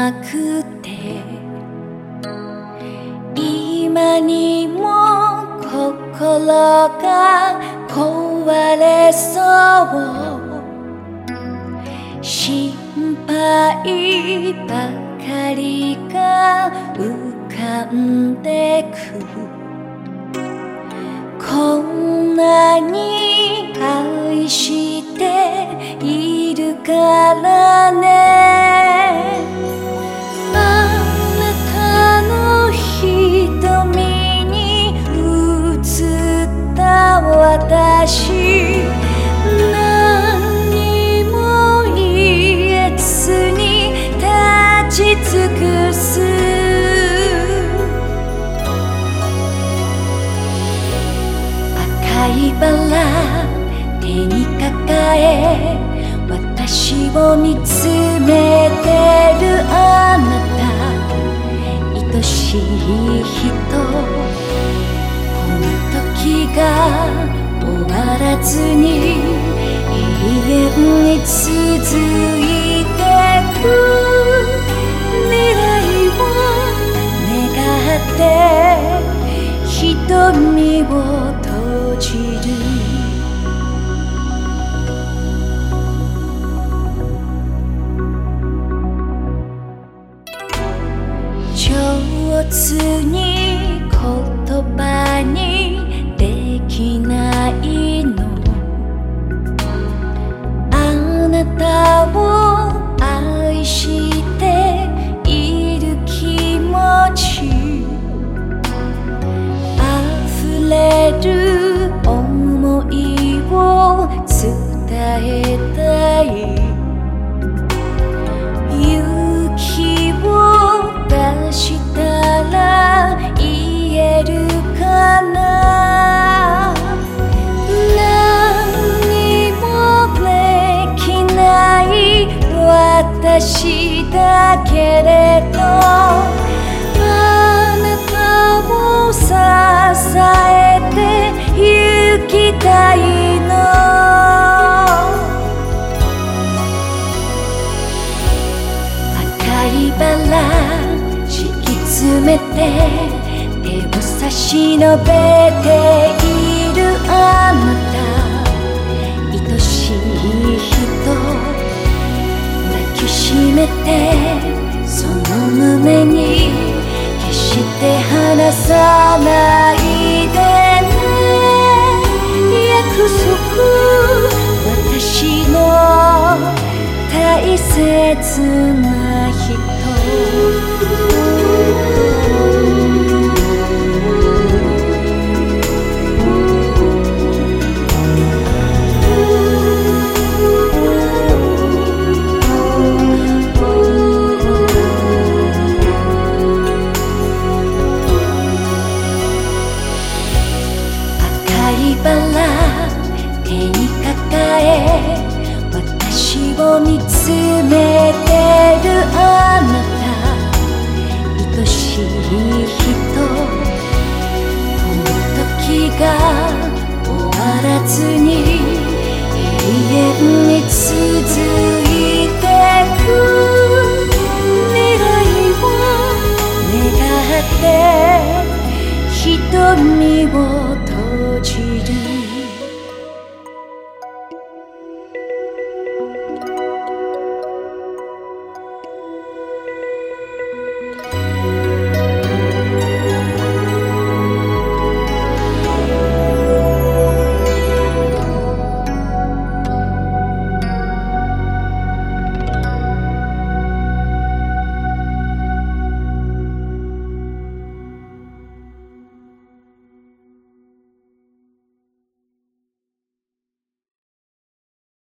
なくて今にも心が壊れそう。心配ばかりが浮かんでく。こんなに愛しているからね。私何も言えずに立ち尽くす。赤いバラ手に抱え私を見つめてるあなた。愛しいが終わらずに永遠に続いてく。未来を願って瞳を閉じる。上手に言葉にしないの。あなたを愛して私だけれどあなたを支えて行きたいの。赤いバラ敷き詰めて手を差し伸べているあなた。きしめてその胸に決して離さないでね。約束私の大切な人。貝殻手に抱え私を見つめてるあなた。愛しい人。この時が終わらずに永遠に続いてく。未来を願って瞳を去的。